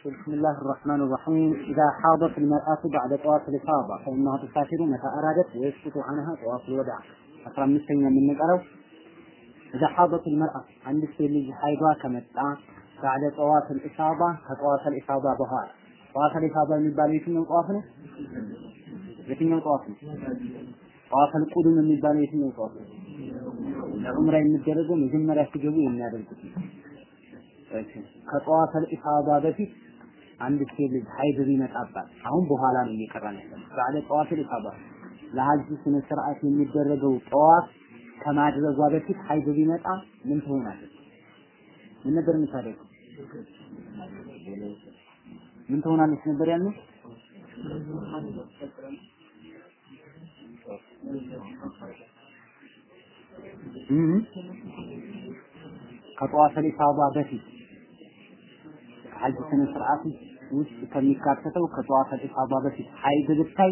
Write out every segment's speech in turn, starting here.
بسم الله الرحمن الرحيم إذا حاضت المرأة بعد طواف الإفاضة فإنها تسافر متى أرادت ويسقط عنها طواف الوداع أسرى مستنيا من نقرأ إذا حاضت المرأة عند السيد حيضها كمتع بعد طواف الإفاضة كطواف الإفاضة بهار طواف الإفاضة የሚባለው የትኛው ጠዋፍ ነው? የትኛው ጠዋፍ ነው? ጠዋፍ القدم የሚባለው የትኛው ጠዋፍ ነው? ለዑምራ የሚደረገው መጀመሪያ ሲገቡ የሚያደርጉት ነው። ከጠዋፍ ኢፋዳ በፊት አንድ ሴት ልጅ ሀይድ ቢመጣባት አሁን በኋላ ነው እየቀራን ያለው ባለ ጠዋፍ ኢፋዳ ለሀጅ ስነ ስርዓት የሚደረገው ጠዋፍ ከማድረጓ በፊት ሀይድ ቢመጣ ምን ትሆናለች? ምን ነበር የምታደርገው? ምን ትሆናለች ነበር ያልነው? ከጠዋፍ ኢፋዳ በፊት ሐጅ ስነ ስርዓት ውስጥ ከሚካተተው ከጠዋፍ ኢፋዳ በፊት ሀይድ ብታይ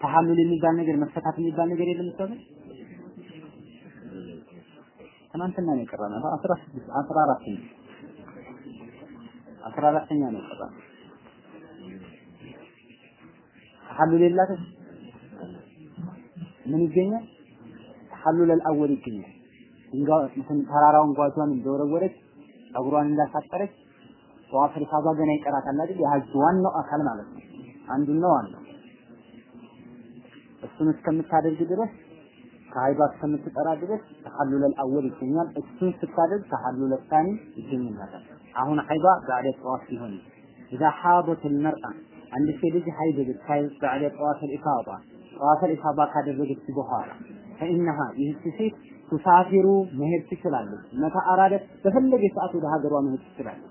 ተሐሉል የሚባል ነገር መፈታት የሚባል ነገር የለም ሰው ትናንትና ነው የቀረነው። 16 14 14ኛ ነው የቀረነው። ተሐሉል የላትም? ምን ይገኛል? ተሐሉል አልአወል ይገኛል። እንትን ተራራውን ጓዟን እንደወረወረች ጸጉሯን እንዳሳጠረች ጠዋፍ ሪፋዛ ገና ይቀራታል አይደል? የሀጅ ዋናው አካል ማለት ነው። አንዱና ዋናው እሱን እስከምታደርግ ድረስ ከሀይዷ እስከምትጠራ ድረስ ተሐሉለል አወል ይገኛል። እሱን ስታደርግ ተሐሉለ ሳኒ ይገኝላታል። አሁን ሀይዷ ባዕደ ጠዋፍ ሲሆን ኢዛ ሐደት ልመርአ አንድ ሴት ልጅ ሀይድ ብታይ بعد طواف الإفاضة ጠዋፍ ልኢፋዳ ካደረገች በኋላ فإنها ይህች ሴት تسافر መሄድ ትችላለች። متى أرادت በፈለገ ሰዓት ወደ ሀገሯ መሄድ ትችላለች።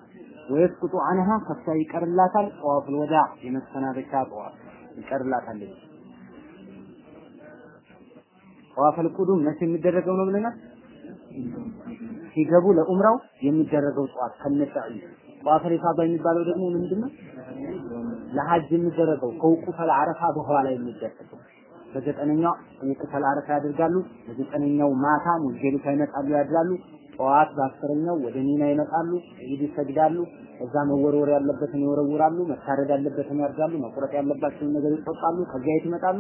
ويسقط عنها ከሷ ይቀርላታል። ጠዋፍ ወዳ የመሰናበቻ ጠዋፍ ይቀርላታል። ጠዋፍ ቁዱም መቼ የሚደረገው ነው ብለናል? ሲገቡ ለኡምራው የሚደረገው ጠዋፍ ከነሳኢ ጠዋፍ ኢፋዳ የሚባለው ደግሞ ምንድነው? ለሐጅ የሚደረገው ከውቁፈል አረፋ በኋላ የሚደረገው በዘጠነኛው የቅተል አረፋ ያደርጋሉ። በዘጠነኛው ማታ ሙዝደሊፋ ይመጣሉ ያድራሉ። ጠዋት በአስረኛው ወደ ሚና ይመጣሉ፣ ኢድ ይሰግዳሉ። እዛ መወርወር ያለበትን ይወረውራሉ፣ መታረድ ያለበትን ያርዳሉ፣ መቁረጥ ያለባቸውን ነገር ይቆርጣሉ። ከዚያ የት ይመጣሉ?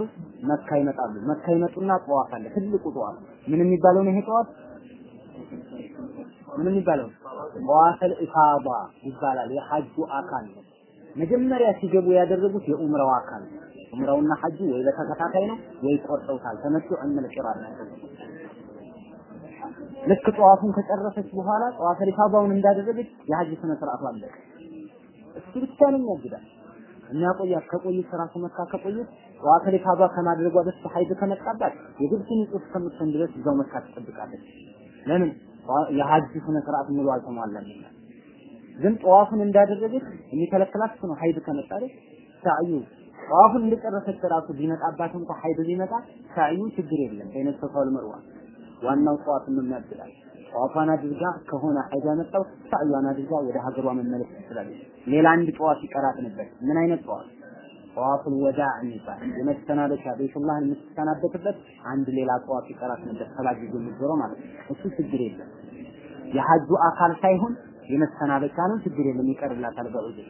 መካ ይመጣሉ። መካ ይመጡና ጠዋፍ አለ፣ ትልቁ ጠዋፍ። ምን የሚባለው ነው ይሄ ጠዋፍ? ምን የሚባለው? ጠዋፈል ኢፋዳ ይባላል። የሐጁ አካል ነው። መጀመሪያ ሲገቡ ያደረጉት የኡምራው አካል ነው። ኡምራውና ሐጁ ወይ በተከታታይ ነው ወይ ቆርጠውታል። ተመቱ ቂራን ልክ ጠዋፉን ከጨረሰች በኋላ ጠዋፈ ኢፋዳውን እንዳደረገች የሐጅ ስነ ስርዓቱ አለቀ። እሱ ብቻ ነው የሚያግዳል። የሚያቆያት ከቆየች ራሱ መካ ከቆየች ጠዋፈ ኢፋዳ ከማድረጓ በፊት ሀይድ ከመጣባት የግድ ንጹህ እስከምትሆን ድረስ እዛው መካ ትጠብቃለች። ለምን የሐጅ ስነ ስርዓት ሙሉ አልተሟላም። ግን ጠዋፉን እንዳደረገች የሚከለክላት እሱ ነው። ሀይድ ከመጣለች ሳዕዩ ጠዋፉን እንደጨረሰች ራሱ ቢመጣባት እንኳ ሀይድ ቢመጣ ሳዕዩ ችግር የለም። بين الصفا والمروة ዋናው ጠዋፍ ምን ያድላል? ጠዋፏን አድርጋ ከሆነ ሀይድ ያመጣው ሳዕዩን አድርጋ ወደ ሀገሯ መመለስ ትችላለች። ሌላ አንድ ጠዋፍ ይቀራት ነበር። ምን አይነት ጠዋፍ? ጠዋፉል ወዳዕ የሚባል የመሰናበቻ ቤቱላህን የምትሰናበትበት አንድ ሌላ ጠዋፍ ይቀራት ነበር። ጊዜ የሚዞረው ማለት ነው። እሱ ችግር የለም። የሀጁ አካል ሳይሆን የመሰናበቻ ነው። ችግር የለም፣ ይቀርላታል በዑዝር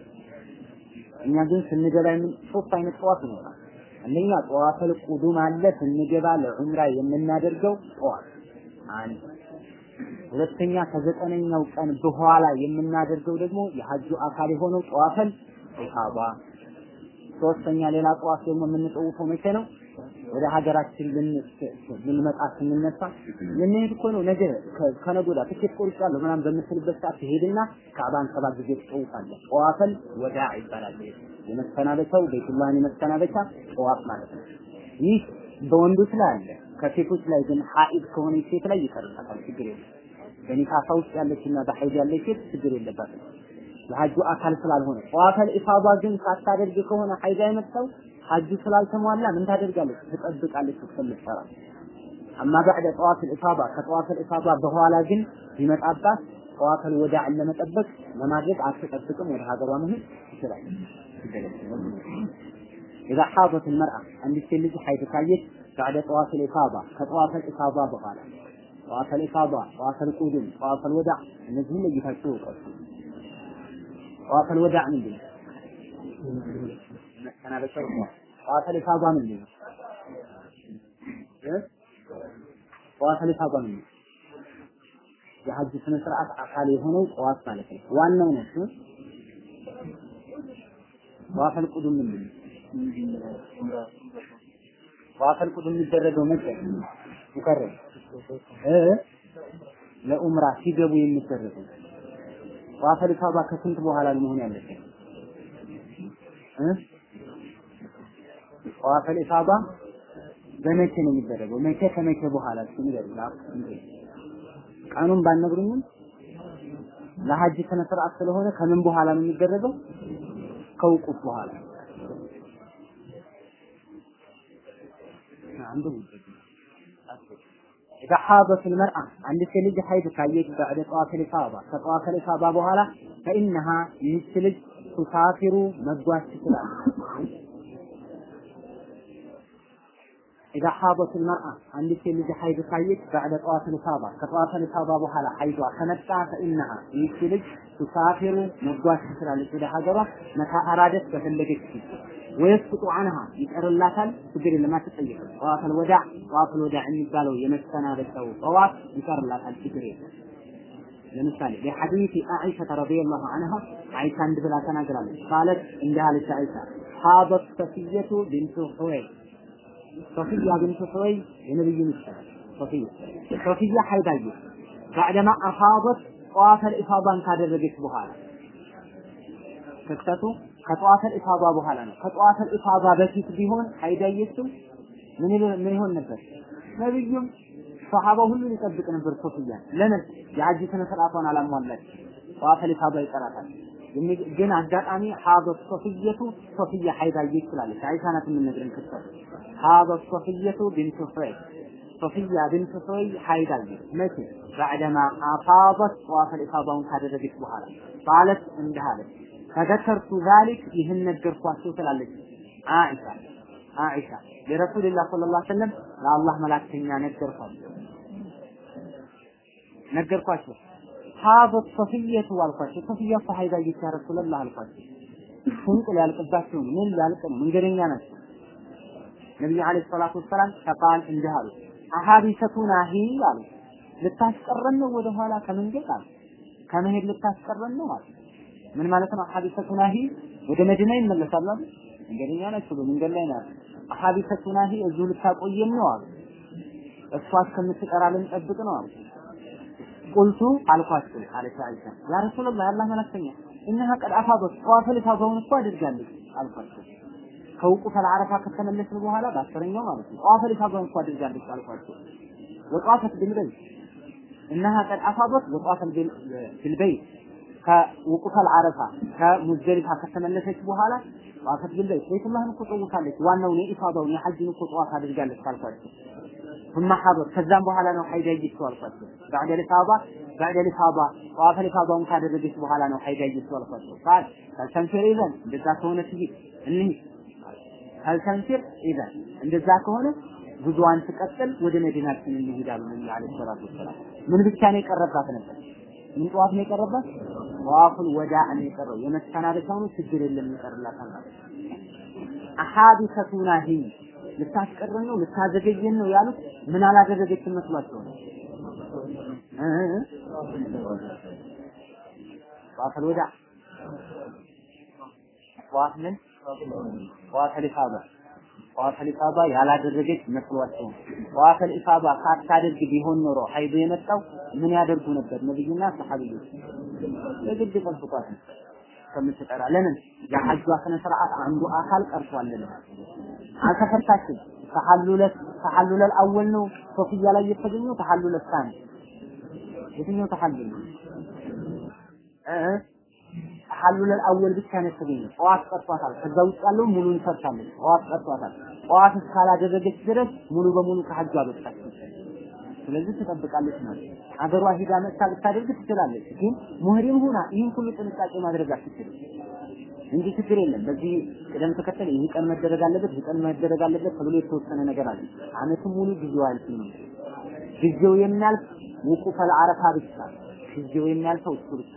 እኛ ግን ስንገባ ምን ሶስት አይነት ጠዋፍ ይኖራል። አንደኛ ጠዋፈል ቁዱም አለ ስንገባ ለዑምራ የምናደርገው ጠዋፍ አንድ። ሁለተኛ ከዘጠነኛው ቀን በኋላ የምናደርገው ደግሞ የሐጁ አካል የሆነው ጠዋፈል ኢፋዳ። ሶስተኛ ሌላ ጠዋፍ ደግሞ የምንጠውፈው መቼ ነው? ወደ ሀገራችን ልንመጣ ስንነሳ ልንሄድ እኮ ነው ነገ ከነገ ወዲያ ትኬት ቆርጫለሁ ምናምን በምትልበት ሰዓት ትሄድና ካዕባን ሰባት ጊዜ ትጠውፋለህ። ጠዋፈል ወዳዕ ይባላል። የመሰናበቻው ቤቱላህን የመሰናበቻ ጠዋፍ ማለት ነው። ይህ በወንዶች ላይ አለ። ከሴቶች ላይ ግን ሀኢድ ከሆነ ሴት ላይ ይቀርላታል፣ ችግር የለም። በኒካሳ ውስጥ ያለችና በሀይድ ያለች ሴት ችግር የለባትም። የሀጁ አካል ስላልሆነ ጠዋፈል ኢፋዳ ግን ሳታደርግ ከሆነ ሀይድ የመጣው ሐጁ ስላልተሟላ ምን ታደርጋለች? ትጠብቃለች እስከምትጠራ። አማ ባዕደ ጠዋፍ ኢፋዳ ከጠዋፍ ኢፋዳ በኋላ ግን ቢመጣባት ጠዋፍ ወዳዕን ለመጠበቅ ለማድረግ አትጠብቅም፣ ወደ ሀገሯ መሄድ ትችላለች። إذا حاضت المرأة عند السلج حيث كايت بعد طواف الإفاضة كطواف الإفاضة بغالا طواف الإفاضة طواف القدوم طواف الوداع እነዚህ ለይታችሁ እውቀቱ ጠዋፈል ወዳዕ ምንድን ነው? መሰናበቻ ነው። ጠዋፈል ኢፋዳ ምንድን ነው? እ ጠዋፈል ኢፋዳ ምንድን ነው? የሐጅ ስነ ስርዓት አካል የሆነው ጠዋፍ ማለት ነው። ዋናው ነው እሱ። ጠዋፈል ቁዱም ምንድን ነው? ጠዋፈል ቁዱም የሚደረገው መቼ ሙከረም እ ለኡምራ ሲገቡ የሚደረገው ጠዋፈል ኢፋዳ ከስንት በኋላ ነው መሆን ያለበት? እ ጠዋፈል ኢፋዳ በመቼ ነው የሚደረገው? መቼ ከመቼ በኋላ ንገሩኝ። ቀኑን ባነግሩኝም ለሐጅ ስነ ስርዓት ስለሆነ ከምን በኋላ ነው የሚደረገው? ከውቁፍ በኋላ አንዱ إذا حاضت المرأة عند سلج حيث كايت بعد طواف الإفاضة كطواف الإفاضة بوهلا فإنها يسلج تسافر مزواج تسلام إذا حاضت المرأة عند سلج حيث كايت بعد طواف الإفاضة كطواف الإفاضة بوهلا حيث كمتع فإنها يسلج تسافر مزواج تسلام إذا حضرت متى أرادت ففلقت ወይስቁጡ አንሃ ይቀርላታል ችግር የለም አትጠይቅም ጠዋፈል ወዳዕ ጠዋፈል ወዳዕ የሚባለው የመሰናበቻው ጠዋፍ ይቀርላታል ችግር የለም ለምሳሌ ለሐዲስ አኢሻ ረዲየላሁ ዐንሃ አይሻ እንድ ብላ ተናግራለች ቃለት እንዲህ አለች አይሻ ሀበት ሰፊየቱ ቢንቱ ሑወይ ሶፊያ ቢንቱ ሑወይ የነብዩ ሚስት ሶፊያ ሶፊያ ሐይዳየ بعدما أفاضت ጠዋፈል ኢፋዳን ካደረገች በኋላ ክስተቱ ከጠዋፈል ኢፋዳ በኋላ ነው። ከጠዋፈል ኢፋዳ በፊት ቢሆን ሀይድ አየች ምን ምን ይሆን ነበር? ነብዩም ሰሃባው ሁሉ ይጠብቅ ነበር ሶፊያ ለምን የሐጅ ስነ ስርዓቷን አላሟላች ጠዋፈል ኢፋዳ ይቀራታል። ግን አጋጣሚ حاضت صفية ሶፍያ ሀይድ አየች ትላለች። አይሻ ናት የምትነግረን ክስተት حاضت صفية بنت حيي ሶፍያ ቢንት ሑየይ ሀይድ አየች መቼ بعدما አፋበት ጠዋፈል ኢፋዳውን ካደረገች በኋላ ቃለት እንዲህ አለች ፈዘከርቱ ዛሊክ ይህን ነገርኳቸው ትላለች አኢሻ አኢሻ ለረሱልላህ ሰለላሁ ዐለይሂ ወሰለም ለአላህ መላክተኛ ነገርኳቸው ነገርኳቸው ሀበት ሶፊየቱ አልኳቸው ሶፊያ እኮ ሀይዳ ያ ረሱልላህ አልኳቸው ስንቅ ሊያልቅባቸው ምን ሊያልቅ ነው መንገደኛ ናቸው ነቢዩ ዓለይሂ ሰላቱ ወሰላም ፈቃል እንዲህ አሉ أحابستنا هي አሉ ልታስቀረን ነው ወደኋላ ከመንገድ አሉ ከመሄድ ልታስቀረን ነው አሉ ምን ማለት ነው? أحابستنا هي ወደ መዲና ይመለሳሉ አይደል? መንገደኛ ናቸው፣ በመንገድ ላይ ናቸው። أحابستنا هي እዚሁ ልታቆየን ነው አሉ። እሷ እስከምትጠራ ልንጠብቅ ነው አሉ። قلت አልኳቸው አለች አይሻ يا رسول الله ያላህ መላክተኛ إنها قد أفاضت ጠዋፈል ኢፋዳውን እኮ አድርጋለች አልኳቸው። ከውቁፍ አልዓረፋ ከተመለስን በኋላ በአስረኛው ማለት ነው ጠዋፈል ኢፋዳውን እኮ አድርጋለች አልኳቸው። ወጧፈት ቢልበይት እነሃ ቀድ አፋዶት ወጧፈል ቢልበይት ከውቁፈል አረፋ ከሙዝደሊፋ ከተመለሰች በኋላ ጠዋፈት ቢልበይት ቤቱላህን እኮ ጠውፋለች። ዋናውን የኢፋዳውን የሐጅን እኮ ጠዋፍ አድርጋለች ካልኳቸው ثم حضر ከዛም በኋላ ነው ሀይዳ ይጅተው አልኳቸው። بعد الإفاضة بعد الإفاضة ጠዋፈ الإفاضة ካደረገች በኋላ ነው ሀይዳ ይጅተው አልኳቸው። ቃል ካልተንፊር ኢዘን እንደዛ ከሆነ ትሂድ እንሂድ ካልተንፊር ኢዘን እንደዛ ከሆነ ጉዞዋን ትቀጥል ወደ መዲናችን እንሄዳሉ ነብዩ አለይሂ ሰላቱ ወሰላም። ምን ብቻ ነው የቀረባት ነበር? ምን ጠዋፍ ነው የቀረባት? ጠዋፉል ወዳዕ ነው የቀረው። የመሰናበቻው ነው ችግር የለም ይቀርላታል ማለት አሐዲሰቱና ሂ ልታስቀረን ነው? ልታዘገየን ነው ያሉት? ምን አላደረገችም መስሏቸው ነው? እ? ጠዋፈል ወዳዕ ጠዋፍ ምን? ጠዋፈል ኢፋዳ ጠዋፈል ኢፋዳ ያላደረገች መስሏቸው ጠዋፈል ኢፋዳ ሳታደርግ ቢሆን ኖሮ ሀይዱ የመጣው ምን ያደርጉ ነበር? ነብዩና ሰሐቢዎች ለግድ ጠብቋት ከምትጠራ ለምን? የሐጇ ስነ ስርዓት አንዱ አካል ቀርቷልና አልተፈታችም። ተሐሉለት ተሐሉለል አወል ነው ሶፊያ ላይ የተገኘው ተሐሉለት ሳኒ። የትኛው ተሐሉል ተሐሉለል አወል ብቻ ነው የተገኘው። ጠዋት ቀርቷታል። ከዛ ውጭ ያለው ሙሉን ሰርታለች። ጠዋት ቀርቷታል። ጠዋት እስካላደረገች ድረስ ሙሉ በሙሉ ከሐጇ በቃች። ስለዚህ ትጠብቃለች ማለት ነው። አገሯ ሂዳ መጥታ ልታደርግ ትችላለች፣ ግን ሙህሪም ሆና ይህን ሁሉ ጥንቃቄ ማድረግ አትችልም እንጂ ችግር የለም። በዚህ ቅደም ተከተል ይህ ቀን መደረግ አለበት፣ ይህ ቀን መደረግ አለበት ተብሎ የተወሰነ ነገር አለ። አመቱን ሙሉ ጊዜው አያልፍም ነው። ጊዜው የሚያልፍ ውቁፈል አረፋ ብቻ ጊዜው የሚያልፈው እሱ ብቻ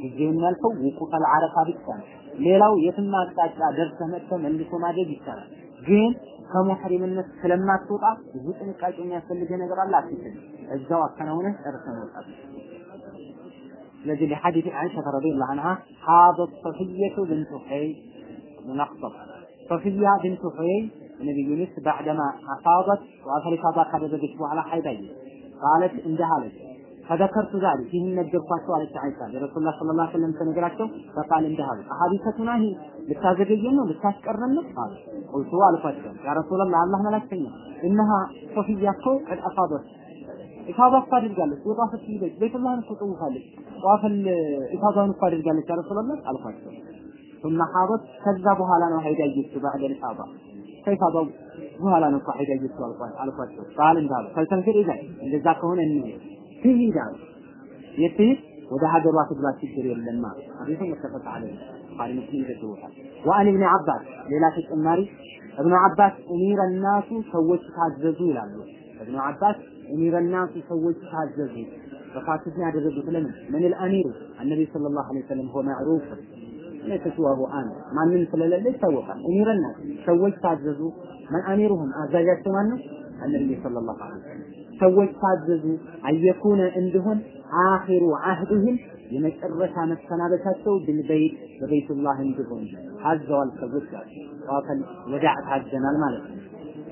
ጊዜው የሚያልፈው ውቁፈል አረፋ ብቻ ነው። ሌላው የትም አቅጣጫ ደርሰህ መጥተህ መልሶ ማድረግ ይቻላል። ግን ከሙሕሪምነት ስለማትወጣ ብዙ ጥንቃቄ የሚያስፈልግህ ነገር አለ። አትችል እዛው አከናውነህ ጨርሰህ መውጣት። ስለዚህ ለሐዲስ አይሻ ረዲየላሁ ዐንሃ ሀበት ሰፊየቱ ብንቱ ሑይ አኽጠብ ሰፊያ ብንቱ ሑይ ነቢዩ ሚስት ባዕደማ አፋበት ወአፈሪፋባ ካደረገች በኋላ ሐይዳየ ቃለት እንዲህ አለች ፈዘከርቱ ዛሊክ ይህን ነገርኳቸው አለች አይሻ ለረሱላህ ሰለላሁ ዐለይሂ ወሰለም ተነግራቸው ፈቃል እንዲህ አሉ አሐዲሰቱና ይህ ልታዘገየን ነው ልታስቀረን ነው አሉ ቁልቱ አልኳቸው ያ ረሱላህ አላህ መላክተኛ እነሃ ሶፊያ እኮ ቀድ አፋበት ኢፋዳ እኮ አድርጋለች ወጣ ስትይዘች ቤቱላህን እኮ ጠውፋለች ጠዋፈል ኢፋዳውን እኮ አድርጋለች ያ ረሱላህ አልኳቸው ثم حاضت ከዛ በኋላ ነው ሀይዳ እየችው بعد الإفاضة ከኢፋዳው በኋላ ነው እኮ ሀይዳ እየችው አልኳቸው ቃል እንዳሉ ፈልተንፊር ይላል እንደዛ ከሆነ እንሄድ ትሂድ አለ። የት ወደ ሀገሯ ትግባ፣ ችግር የለማ። አቤቱ መተፈቅ አለ ቡኻሪ ሙስሊም ዘግቦታል። ወአን ኢብኑ አባስ ሌላ ተጨማሪ እብኑ አባስ ኡሚረ ናሱ ሰዎች ታዘዙ ይላሉ። እብኑ አባስ ኡሚረ ናሱ ሰዎች ታዘዙ በፋትስ ነው ያደረጉት። ለምን ምን ልአሚሩ አነቢ ሰለላሁ ዐለይሂ ወሰለም ሆ ማዕሩፍ ለተሽዋሁ አን ማንም ስለሌለ ይታወቃል። ኡሚረ ናስ ሰዎች ታዘዙ። መን አሚሩሁም አዛዣቸው ማን ነው? አነቢ ሰለላሁ ዐለይሂ ወሰለም ሰዎች ታዘዙ አየኩነ እንዲሆን አኺሩ አህድህም የመጨረሻ መሰናበቻቸው ብልበይት በቤቱላህ እንዲሆን ታዘዋል። ሰዎች ጠዋፈል ወዳዕ ታዘናል ማለት ነው።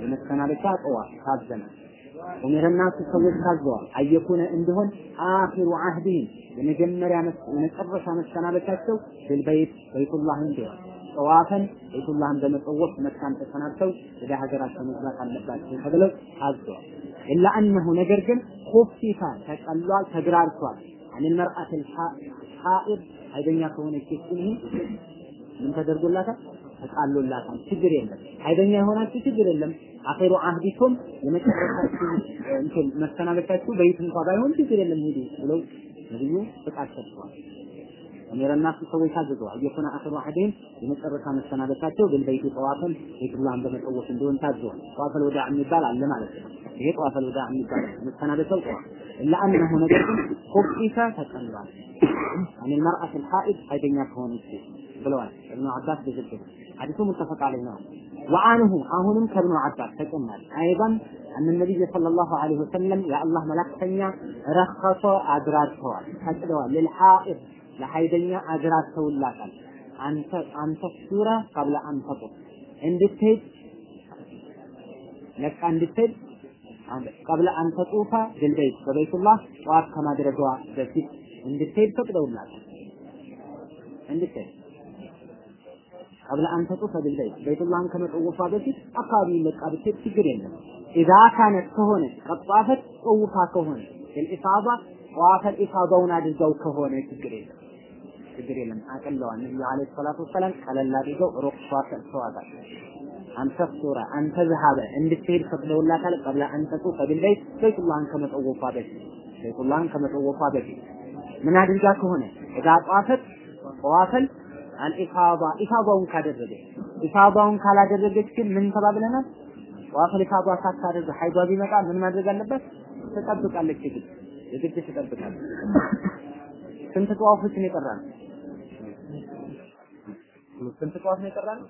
የመሰናበቻ ጠዋፍ ታዘናል። ኡሚረናሱ ሰዎች ታዘዋል። አየኩነ እንዲሆን አኺሩ አህድህም የመጀመሪያ የመጨረሻ መሰናበቻቸው ብልበይት ቤቱላህ እንዲሆን ጠዋፈን ቤቱላህን በመጠወፍ መካን ተሰናብተው ወደ ሀገራቸው መግባት አለባቸው ተብለው አዘዋል። ኢላ አነሁ ነገር ግን ኩፊፋ ተቀሏል፣ ተግራርቷል አኒል መርአትል ሐኢድ ሀይደኛ ከሆነች ሴት ምን ተደርጎላታል? ተቃሎላታል። ችግር የለም ሀይደኛ የሆናችሁ ችግር የለም አኺሩ አህዲኩም የመጨረሻችሁ እንትን መሰናበቻችሁ በይት እንኳ ባይሆን ችግር የለም ሂዱ ብለው ነብዩ ፍቃድ ሰጥተዋል። يعني أمير الناس يصوي حاجته أن يكون آخر واحدين لمسألة كان السنادة كاتو بالبيت طوافا بيت الله عندما يطوف من دون تاجه طواف الوداع من البال على ما لسه هي طواف الوداع من البال من السنادة إلا أن هناك خفيفة تتنوى يعني عن المرأة الحائض أيضا يكون فيه بلوان ابن عباس بجد. حديث متفق عليه نعم وعانه عانه من كرم عباس تتنوى أيضا أن النبي صلى الله عليه وسلم يا الله ملك سنيا رخص أدرار طوال للحائط ለሀይደኛ አድራርተውላታል አንተ አንተ ሱራ ቀብለ አንተ ጡፍ እንድትሄድ ለቃ እንድትሄድ ቀብለ አንተ ጡፋ ድልበይት በቤቱላህ ጠዋት ከማድረጓ በፊት እንድትሄድ ፈቅደውላታል። እንድትሄድ ቀብለ አንተ ጡፈ ድልበይት ቤቱላህን ከመጠወፏ በፊት አካባቢውን ለቃ ብትሄድ ችግር የለም። ኢዛ ካነት ከሆነች ቀጧፈት ጠውፋ ከሆነ ልኢፋባ ጠዋፈል ኢፋባውን አድርገው ከሆነ ችግር የለም ችግር የለም። አቀለዋል ነብዩ አለይሂ ሰላቱ ወሰላም ቀለል አድርገው ሩክሷ ሰጥተዋታል አንተ ሱራ አንተ ዘሃበ እንድትሄድ ፈቅደውላታል። ቀብለ አንተ ጡፈ ቢልበይት ቤቱላህን ከመጠወፏ በፊት ቤቱላህን ከመጠወፏ በፊት ምን አድርጋ ከሆነ? እዛ ጧፈት ጠዋፈል አልኢፋባ ኢፋባውን ካደረገ። ኢፋባውን ካላደረገች ግን ምን ተባብለናል? ጠዋፈል ኢፋባ ሳታደርግ ሀይዷ ቢመጣ ምን ማድረግ አለበት ትጠብቃለች። ግድ የግድ ትጠብቃለች። ስንት ጠዋፎች ነው የቀራን? ስንት ጠዋፍ ነው የቀራን?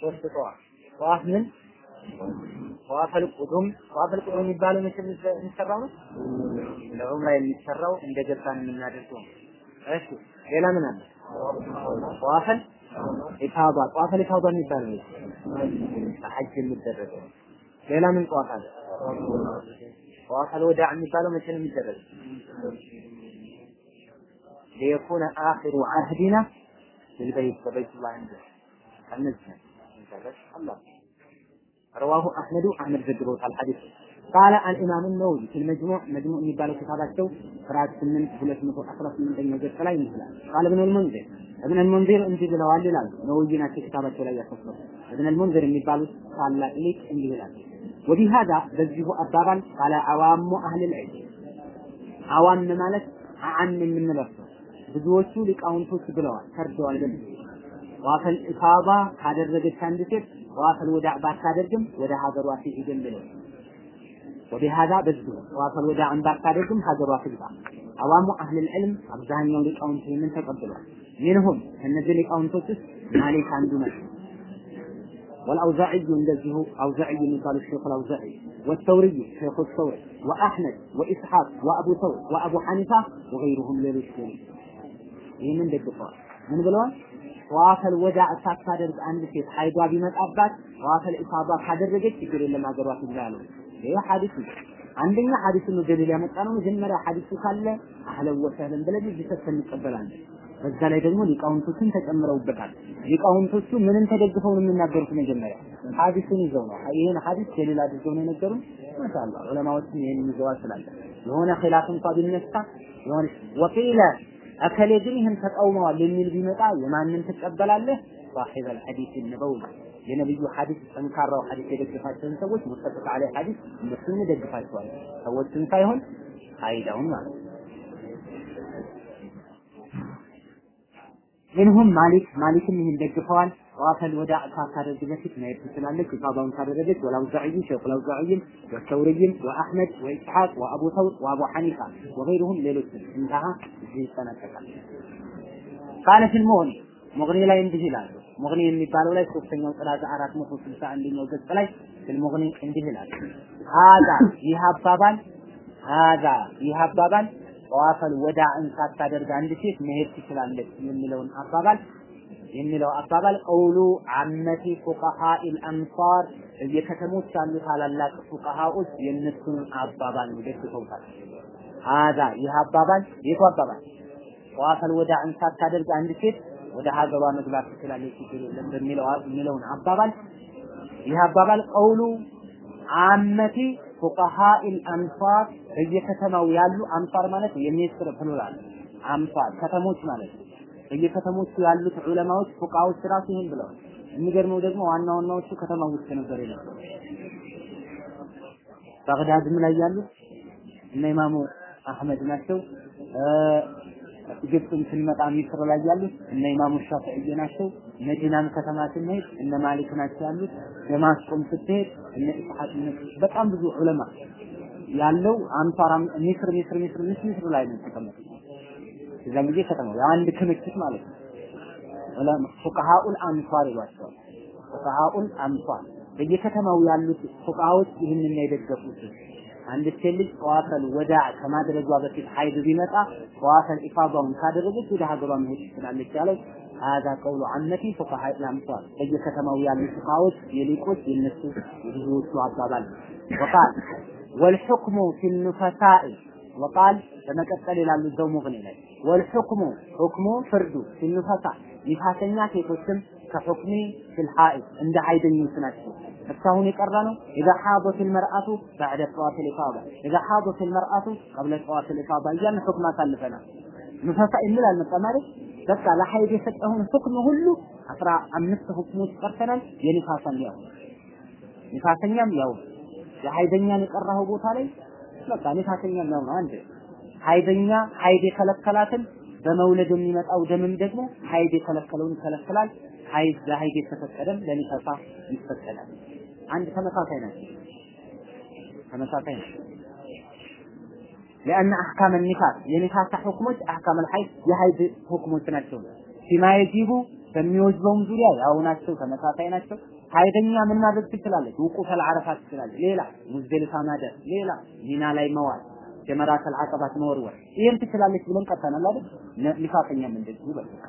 ሶስት ጠዋፍ። ጠዋፍ ምን? ጠዋፈል ቁዱም ጠዋፈል ቁዱም የሚባለው መቼ የሚሰራው ነው? ለዑምራ የሚሰራው እንደ ገባን የምናደርገው ነው። እሺ ሌላ ምን አለ? ጠዋፈል ኢፋዳ ጠዋፈል ኢፋዳ የሚባለው ነው። በሐጅ የሚደረገው ሌላ ምን ጠዋፍ አለ? ጠዋፈል ወዳዕ የሚባለው መቼ ነው የሚደረገው? ሊየኩነ አኺሩ አህዲና بالبيت በቤት ላይ እንደ ከነዚህ الله رواه احمد احمد ዘግበውታል ሐዲስ قال الامام النووي في المجموع مجموع የሚባለው ክታባቸው ፍራት 8 218ኛው ገጽ ላይ ይመስላል قال ابن المنذر ابن المنذر እንዲህ ብለዋል ይላል ነውይ ናቸው ክታባቸው ላይ ያሰፈሩ ابن المنذر የሚባሉት ታላቅ ሊቅ እንዲህ ይላል وبهذا በዚሁ አባባል ቃለ አዋሙ አህል ልዕልም አዋም ማለት አዓም የምንለው ብዙዎቹ ሊቃውንቶች ብለዋል ፈርደዋል በዚህ ዋፈል ኢፋባ ካደረገች አንድ ሴት ዋፈል ወዳዕ ባታደርግም ወደ ሀገሯ ሲሄድም ብለው ወቢሃዛ በዚህ ጠዋፈል ወዳዕን ባታደርግም ሀገሯ ትግባ። አዋሙ አህልል ዕልም አብዛኛው ሊቃውንት ይህንን ተቀብሏል። ሚንሁም ከእነዚህ ሊቃውንቶች ውስጥ ማሊክ አንዱ ነው። والأوزاعي እንደዚሁ አውዛዒ የሚባሉ ሼኹ አውዛዒ والثوري ሼኹ الثوري وأحمد وإسحاق وأبو ثور وأبو حنيفة وغيرهم ሌሎች ይህንን ደግፈዋል። ምን ብለዋል? ጠዋፈል ወዳዕ ሳታደርግ አንድ ሴት ሀይዷ ቢመጣባት ጠዋፈል ኢፋዳ ካደረገች ችግር የለም አገሯ ትግባ ያለው ይሄ ሐዲስ ነው። አንደኛ ሐዲሱን ደሊል ያመጣ ነው። መጀመሪያ ሐዲሱ ካለ አህለን ወሰህለን ብለን ሰጥተን እንቀበላለን። በዛ ላይ ደግሞ ሊቃውንቶችን ተጨምረውበታል። ሊቃውንቶቹ ምንን ተደግፈው ነው የሚናገሩት? መጀመሪያ ሐዲሱን ይዘው ነው። ይሄን ሐዲስ ደሊል አድርገው ነው የነገሩን። ማሻአላህ ዑለማዎችም ይሄን ይዘዋል ስላለ የሆነ ኺላፍ እንኳን ቢነሳ የሆነ ወቂለ እከሌ ግን ይህን ተቃውመዋል የሚል ቢመጣ የማንን ትቀበላለህ? ሳሒበል ሐዲስ ነበው የነብዩ ሐዲስ ጠንካራው ሐዲስ የደግፋቸውን ሰዎች ሙተፈቅ አለይ ሐዲስ እነሱን ይደግፋቸዋል። ሰዎችን ሳይሆን ፋይዳውን ማለት ነው። منهم مالك ማሊክም ይህን ደግፈዋል። ጠዋፈል ወዳዕ ሳታደርግ በፊት መሄድ ትችላለች። ኢፋዳውን ካደረገች والأوزاعي ሸይኹ ላውዛዕይም والثوري ም وأحمد وإسحاق وأبو ثور وأبو حنيفة وغيرهم ሌሎችም انتهى እዚህ ይጠናቀቃል። قال في المغني ሙግኒ ላይ እንዲህ ይላል። ሙግኒ የሚባለው ላይ ሶስተኛው ጥራዝ አራት መቶ ስልሳ አንደኛው ገጽ ላይ ፊል ሙግኒ እንዲህ ይላል። ሀዛ ይህ አባባል ሀዛ ይህ አባባል ጠዋፈል ወዳዕን ሳታደርግ አንድ ሴት መሄድ ትችላለች የሚለውን አባባል የሚለው አባባል ቀውሉ አመቲ ፉቀሃኢል አምሳር የከተሞች ያሉ ታላላቅ ፉቀሃዎች የእነሱን አባባል ደግፈውታል። ሀዛ ይህ አባባል የቱ አባባል ጠዋፈል ወዳዕን ሳታደርግ አንድ ሴት ወደ ሀገሯ መግባት ትችላለች ችግር የለም በሚለው አባባል ይህ አባባል ቀውሉ አመቲ ፉቀሃኢል አንሳር በየከተማው ያሉ አንሳር ማለት የሚስር ፕሉራል አንሳር ከተሞች ማለት ነው። በየከተሞቹ ያሉት ዑለማዎች ፉቃዎች ራሱ ይህን ብለዋል። የሚገርመው ደግሞ ዋና ዋናዎቹ ከተማ ውስጥ ነበር የነበሩ ባግዳድም ላይ ያሉት እነ ኢማሙ አህመድ ናቸው። ግብፅም ስንመጣ ሚስር ላይ ያሉት እነ ኢማሙ ሻፊዒ ናቸው። መዲናም ከተማ ስንሄድ እነ ማሊክ ናቸው ያሉት። ደማስቆም ስትሄድ እነ ኢስሐቅ በጣም ብዙ ዑለማ ያለው አንሳር ሚስር ሚስር ሚስር ሚስር ላይ ነው የተቀመጡት። የዛን ጊዜ ከተማው የአንድ ክምችት ማለት ነው። ዑለማ فقهاء الأمصار ይሏቸዋል። فقهاء الأمصار በየከተማው ያሉት ፉቀሃዎች ይህንን የደገፉት። አንድ ሴት ልጅ ጠዋፈል ወዳዕ ከማድረጓ በፊት ሀይድ ቢመጣ ጠዋፈል ኢፋዳውን ካደረገች ወደ ሀገሯ መሄድ ትችላለች ያለው هذا قول عامة فقهاء الأمصار በየከተማው ያሉ ፉቃዎች የሊቆች የነሱ የብዙዎቹ አባባል وقال والحكم في النفساء وقال በመቀጠል ይላሉ እዛው ሙግኒ ላይ والحكم ሁክሙ ፍርዱ في النفساء ኒፋሰኛ ሴቶችም كالحكم في الحائض እንደ ሀይደኞች ናቸው። እስካሁን የቀረ ነው إذا حاضت المرأة بعد طواف الإفاضة إذا حاضت المرأة قبل طواف الإفاضة እያልን ሁክም አሳልፈናል። ንፈሳ የሚል አልመጣም አይደል? በቃ ለሀይድ የሰጠውን ሁክም ሁሉ አስራ አምስት ሁክሞች ቀርተናል። የኒፋሳም ያው ኒፋሰኛም ያው የሀይደኛን የቀራኸው ቦታ ላይ በቃ ኒፋሰኛም ያው ነው አንድ ሀይደኛ ሀይድ የከለከላትን በመውለድ የሚመጣው ደምም ደግሞ ሀይድ የከለከለውን ይከለክላል። ሀይድ ለሀይድ የተፈቀደም ለኒፋሳ ይፈቀዳል። አንድ ተመሳሳይ ናቸው። ተመሳሳይ ናቸው። لأن أحكام النفاس የኒፋሳ ሁክሞች أحكام الحيض የሀይድ ሁክሞች ናቸው። ፊማ የጂቡ በሚወጅበውም ዙሪያ ያው ናቸው፣ ተመሳሳይ ናቸው። ሀይደኛ ምን ማድረግ ትችላለች? ውቁፈል አረፋት ትችላለች። ሌላ ሙዝደሊፋ ማደር፣ ሌላ ሚና ላይ መዋል፣ ጀመራተል አቀባት መወርወር፣ ይሄን ትችላለች ብለን ቀጥተናል አይደል? ኒፋሰኛም እንደዚሁ በቃ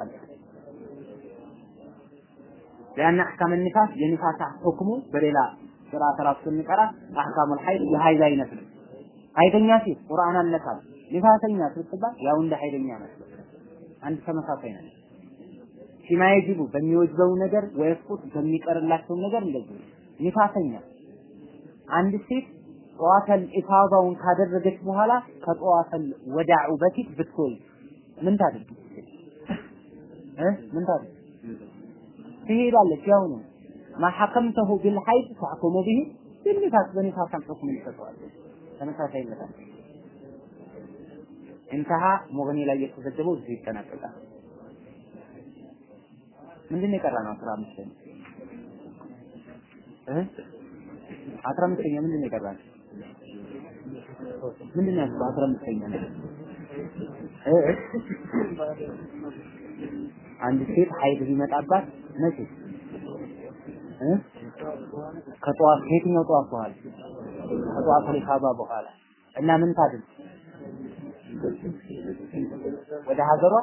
لأن أحكام النفاس የኒፋሳ ሁክሙ በሌላ ስርዓት ራሱ ስንቀራ አህካሙል ሀይድ የሀይድ አይነት ነው። ሀይደኛ ሴት ቁርአን አለካል ኒፋሰኛ ስትባል ያው እንደ ሀይደኛ ነው። አንድ ተመሳሳይ ነው። ፊማ የጅቡ በሚወጅበው ነገር ወይስቁት በሚቀርላቸው ነገር እንደዚህ ነው። ኒፋሰኛ አንድ ሴት ጠዋፈል ኢፋዳውን ካደረገች በኋላ ከጠዋፈል ወዳዑ በፊት ብትወልድ ምን ታድርግ ምን ታድርግ ትሄዳለች። ያው ነው ማሐከምተሁ ቢልሐይድ ተሕኩሙ ቢሂ ቢልኒፋስ በኒፋሳም ሁክም ይሰጠዋል። ተመሳሳይ ይመጣል። እንተሃ ሙግኒ ላይ የተዘገበው እዚህ ይጠናቀቃል። ምንድን ነው የቀረ ነው? አስራ አምስተኛ አስራ አምስተኛ ምንድን የቀረ ነው? ምንድን ነው ያልኩህ? አስራ አምስተኛ ነው አንድ ሴት ሀይድ ቢመጣባት መቼ ከጠዋት ከየትኛው ጠዋት በኋላ ከጠዋት ሊካባ በኋላ እና ምን ታድርግ? ወደ ሀገሯ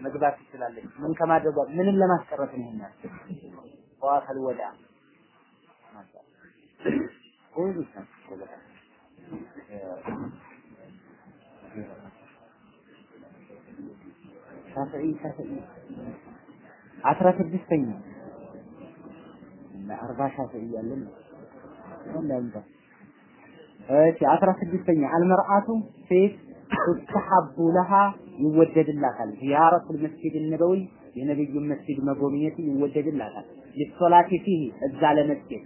መግባት ትችላለች። ምን ከማድረጓ ምንም ለማስቀረት ነው ያልኩት። ጠዋት አልወዳ ጎበዝ ናቸው ሻፊዒ አስራ ስድስተኛ አርባ ሻፊዒ ያለን እሺ አስራ ስድስተኛ አልመርአቱ ሴት ትስተሐቡ ለሃ ይወደድላታል ዚያረቱል መስጂድ ነበዊ የነብዩን መስጂድ መጎብኘት ይወደድላታል ሊሶላቲ ፊህ እዛ ለመስጊድ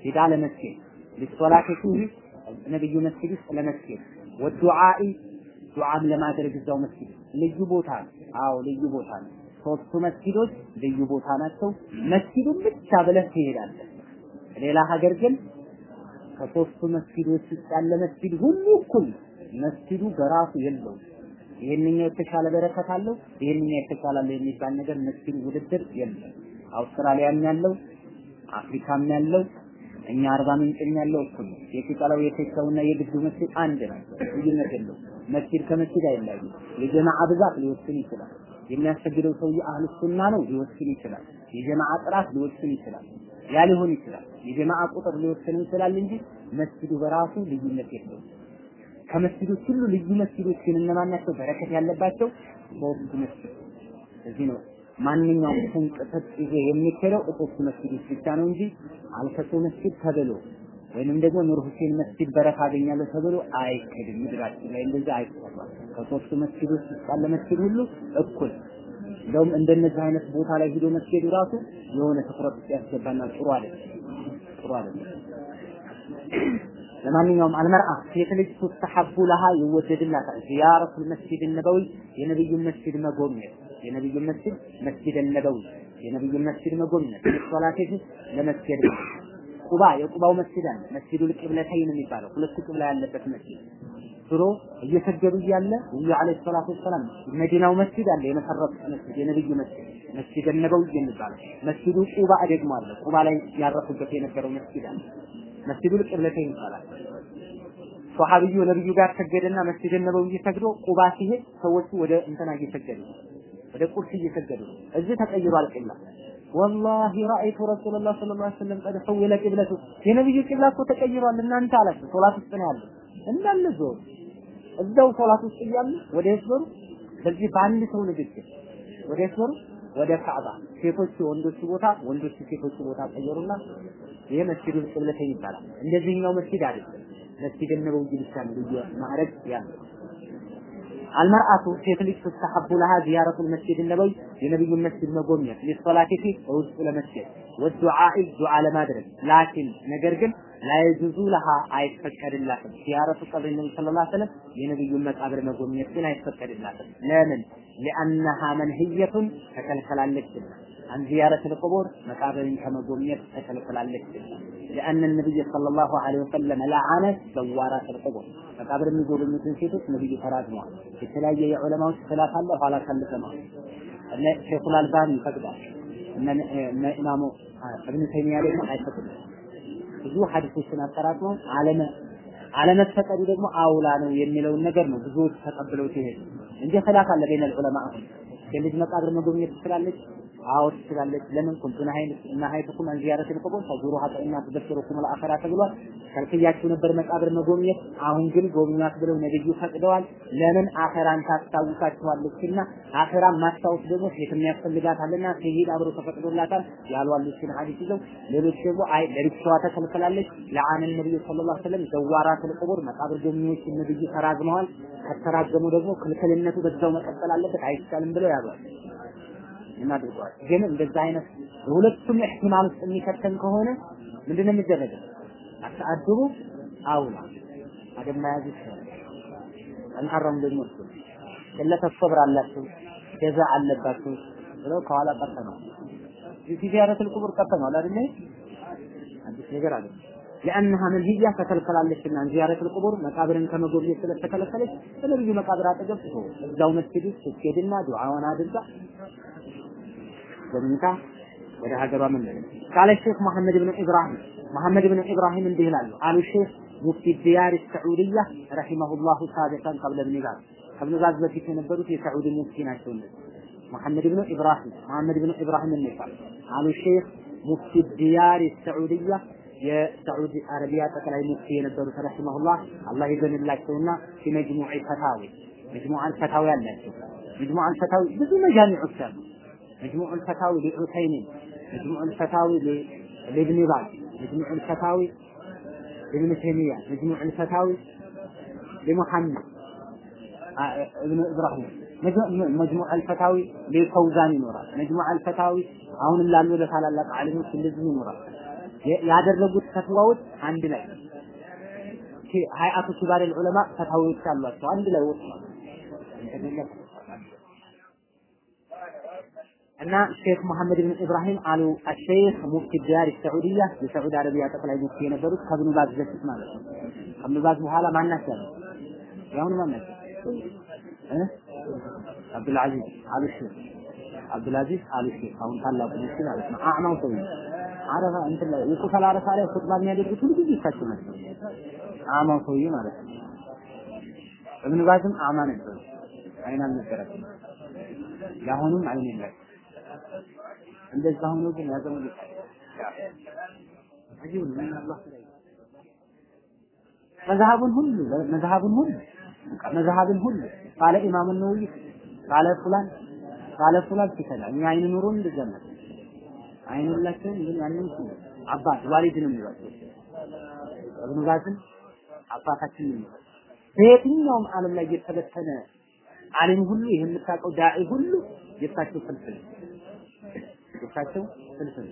ሄዳ ለመስጊድ ሊሶላቲ ፊህ ነብዩ መስጊድ ውስጥ ለመስጊድ ወዱዓኢ ዱዓም ለማድረግ እዛው መስጊድ ልዩ ቦታ አዎ ልዩ ቦታ ነው። ሶስቱ መስጊዶች ልዩ ቦታ ናቸው። መስጊዱን ብቻ ብለህ ትሄዳለህ። ሌላ ሀገር ግን ከሶስቱ መስጊዶች ውስጥ ያለ መስጊድ ሁሉ እኩል መስጊዱ በራሱ የለውም። ይሄንኛው የተሻለ በረከት አለው፣ ይሄንኛው የተሻለ አለው የሚባል ነገር መስጊድ ውድድር የለም። አውስትራሊያም ያለው አፍሪካም ያለው እኛ አርባ ምንጭም ያለው እኩል ነው። የቂጠላው የቴካውና የግቢው መስጊድ አንድ ነው። ልዩነት የለው። መስጊድ ከመስጊድ አይለያዩ። የጀማዓ ብዛት ሊወስን ይችላል። የሚያሰግደው ሰውዬ አህሉ ሱና ነው ሊወስን ይችላል። የጀማዓ ጥራት ሊወስን ይችላል። ያ ሊሆን ይችላል። የጀማዓ ቁጥር ሊወስን ይችላል እንጂ መስጊዱ በራሱ ልዩነት የለውም። ከመስጊዶች ሁሉ ልዩ መስጊዶች ግን እነማን ናቸው? በረከት ያለባቸው ሶስቱ መስጊድ። እዚህ ነው ማንኛውም ስንቅ ትጥቅ ይዞ የሚኬደው ሶስቱ መስጊዶች ብቻ ነው እንጂ አልከሶ መስጊድ ተብሎ ወይንም ደግሞ ኑር ሁሴን መስጊድ በረካ አገኛለሁ ተብሎ አይኬድም። ምድራችን ላይ እንደዚህ አይሰራም። ከሶስቱ መስጊዶች ውስጥ ያለ መስጊድ ሁሉ እኩል እንደውም እንደነዚህ አይነት ቦታ ላይ ሂዶ መስጊዱ ራሱ የሆነ ትኩረት ያስገባና ጥሩ አይደለም፣ ጥሩ አይደለም። ለማንኛውም አልመርአ ሴት ልጅ ቱስተሐቡ ለሃ ይወደድላታል ዚያረቱል መስጂድ ነበዊ የነብዩን መስጂድ መጎብኘት የነብዩን መስጂድ መስጂድ ነበዊ የነብዩን መስጂድ መጎብኘት ሶላቴ ለመስጊድ ቁባ የቁባው መስጂድ አለ። መስጂዱል ቂብለተይን የሚባለው። ሁለት ቂብላ ያለበት መስጂድ ድሮ እየሰገዱ እያለ ነብዩ አለይሂ ሰላቱ ወሰላም መዲናው መስጂድ አለ የመሰረቱት መስጂድ የነብዩ መስጂድ መስጂድ ነበዊ የሚባለው። መስጂዱ ቁባ ደግሞ አለ። ቁባ ላይ ያረፉበት የነበረው መስጂድ አለ። መስጂዱል ቂብለተይን ይባላል። ሷሐቢዩ ነብዩ ጋር ሰገደና መስጂድ ነበዊ ሰግዶ ቁባ ሲሄድ ሰዎቹ ወደ እንትና እየሰገዱ ወደ ቁርስ እየሰገዱ እዚህ ተቀይሯል ቂብላ። ወላሂ ረአይቱ ረሱላህ ሰለላሁ ዐለይሂ ወሰለም ቀድ ሐወለ ቂብለቱ። የነብዩ ቂብላ እኮ ተቀይሯል። እናንተ አላችሁ ሶላት ውስጥ ነው ያለው። እንዳለ ዞሩ እዛው ሶላት ውስጥ እያሉ ወደ የስበሩ በዚህ በአንድ ሰው ንግግር። ወደ የስበሩ ወደ ካዕባ። ሴቶቹ ወንዶቹ ቦታ ወንዶቹ ሴቶቹ ቦታ ቀየሩና ይሄ መስጂዱል ቂብለተይን ይባላል። እንደዚህኛው መስጂድ አይደለም። መስጂድ ነበዊ ብቻ ነው ልዩ ማዕረግ ያለው። አልመርአቱ ሴት ልጅ ተስተሐቡ ለሃ ዚያረቱል መስጂድ ነበዊ የነብዩን መስጂድ መጎብኘት ሊሶላቲ ፊ በውስጡ ለመስጊድ ወዱዓኢ ዱዓ ለማድረግ ላኪን ነገር ግን ላይዙዙ ለሃ አይፈቀድላትም። ዚያረቱ ቀብር ነቢ ሰለላሁ ዐለይሂ ወሰለም የነብዩን መቃብር መጎብኘት ግን አይፈቀድላትም። ለምን? ሊአነሃ መንህየቱን ተከልከላለችና عن زيارة القبور مقابر كما قلت تكلفلالك لأن النبي صلى الله عليه وسلم لعن زوارات القبور مقابر የሚጎበኙ የሚሉትን ሴቶች ነብዩ ተራዝመዋል። የተለያየ የዑለማዎች خلاف አለ ኋላ ከልከማል እነ ሼኹል አልባኒ ይፈቅዳል እነ እነ ኢማሙ እብን ተይሚያ ደግሞ አይፈቅዱም። ብዙ ሐዲሶችን አጠራቅመው አለመ አለመፈቀዱ ደግሞ አውላ ነው የሚለውን ነገር ነው ብዙዎች ተቀብለው ሲሄዱ እንጂ خلاف አለ በይነል ዑለማ አሁን የልጅ መቃብር መጎብኘት ትችላለች አዎ ትችላለች። ለምን ኩንቱ ነሃይቱኩም አን ዚያረቲል ቁቡር ፈዙሩሃ ፈኢንሃ ትዘክሩኩም አልአኺራ ተብሏል። ከልክያችሁ ነበር መቃብር መጎብኘት፣ አሁን ግን ጎብኟት ብለው ነብዩ ፈቅደዋል። ለምን አኺራን ታስታውሳችኋለችና፣ አኺራን ማስታወስ ደግሞ ሴትም ያስፈልጋታልና ሲሄድ አብሮ ተፈቅዶላታል ሲል ሐዲስ ይዘው ሌሎች ደግሞ አይ ለብቻዋ ተከልክላለች። ለዓነ ነብዩ ሰለላሁ ዐለይሂ ወሰለም ዘዋራቱል ቁቡር መቃብር ጎብኚዎች ነብዩ ተራዝመዋል። ከተራገሙ ደግሞ ክልክልነቱ በዛው መቀጠል አለበት አይቻልም ብለው ያዟል። እናድርገዋል። ግን እንደዛ አይነት በሁለቱም ኢህቲማል ውስጥ የሚከተን ከሆነ ምንድነው የሚደረገው? አተአድቡ አውላ አደብ መያዝ ይችላል። ጠንካራም ደግሞ እሱ ቅለተ ሶብር አላችሁ ጀዛ አለባችሁ ብለው ከኋላ ቀርተነዋል። ዚያረቱል ቁቡር ቀርተነዋል አይደል? አዲስ ነገር አለ። لأنها منهية ተከልከላለችና ዚያረቱል ቁቡር መቃብርን ከመጎብኘት ስለተከለከለች በነብዩ መቃብር አጠገብ ትቶ እዛው መስጊድ ውስጥ ስትሄድና ዱዓዋን አድርጋ በሚታ ወደ ሀገሯ መለሰች። ቃለ ሼክ መሐመድ ብን ኢብራሂም መሐመድ ብን ኢብራሂም እንዲህ ይላሉ አሉ ሼክ ሙፍቲ ዲያር ሰዑድያ ረሂመሁላሁ ሳቢቀን ቀብለ ብን ባዝ ከብን ባዝ በፊት የነበሩት የሰዑዲ ሙፍቲ ናቸው እነዚህ መሐመድ ብን ኢብራሂም መሐመድ ብን ኢብራሂም እንይባል አሉ ሼክ ሙፍቲ ዲያር ሰዑድያ የሳዑዲ አረቢያ ጠቅላይ ሙፍቲ የነበሩት ረሂመሁላህ አላህ ይዘንላቸውና ሲመጅሙዕ ፈታዊ መጅሙዕ ፈታዊ አላቸው መጅሙዕ ፈታዊ ብዙ መጃሚዖች አሉ መጅሙዕ ፈታዊ ሊዑተይሚን መጅሙዕ ፈታዊ ለኢብን ባዝ መጅሙዕ ፈታዊ ለኢብን ተይሚያ መጅሙዕ ፈታዊ ለሙሐመድ ابن ابراهيم መጅሙዕ አልፈታዊ ለፈውዛን ይኖራል መጅሙዕ አልፈታዊ አሁንም ላሉ ለታላላቅ ዓሊሞች እንደዚህ ይኖራል ያደረጉት ፈትዋዎች አንድ ላይ ሀይአቱ ኪባር ዑለማ ፈታዊዎች አሏቸው አንድ ላይ ወጥቷል እና ሼክ መሐመድ ብን ኢብራሂም አሉ الشيخ مفتي الديار السعودية የሳዑዲ አረቢያ ጠቅላይ ሙፍቲ የነበሩት ከብኑ ባዝ በፊት ማለት ነው። ከብኑ ባዝ በኋላ ማን? ያሁኑ ማን ናቸው? አሉ ሼክ አብዱልዓዚዝ አሉ ሼክ አሁን ታላቁ ሙፍቲ ማለት ነው። أعمى ው ሰውዬ አረፋ እንትን ላይ የ وقوف عرفة ላይ ኹጥባ የሚያደርጉት ሁሉ ጊዜ እሳቸው ናቸው። أعمى ው ሰውዬ ማለት ነው። እብን ባዝም أعمى ነበሩ። አይን አልነበራቸውም። የአሁኑም አይን የላቸው እንደዛ ሆኖ ግን ያዘሙ መዝሀቡን ሁሉ መዝሀቡን ሁሉ መዝሀብን ሁሉ ቃለ ኢማም ነወዊ ቃለ ፉላን ቃለ ፉላን ሲከላ እኛ አይን ኑሮን እንደዘመን አይን የላቸውም ግን ያንን አባት ዋሊድ ነው የሚሏቸው እብኑ ባዝን አባታችን ነው የሚሏቸው በየትኛውም ዓለም ላይ የተበተነ ዓሊም ሁሉ ይህ የምታውቀው ዳዒ ሁሉ የእሳቸው ፍልፍል የእሳቸው ፍልፍል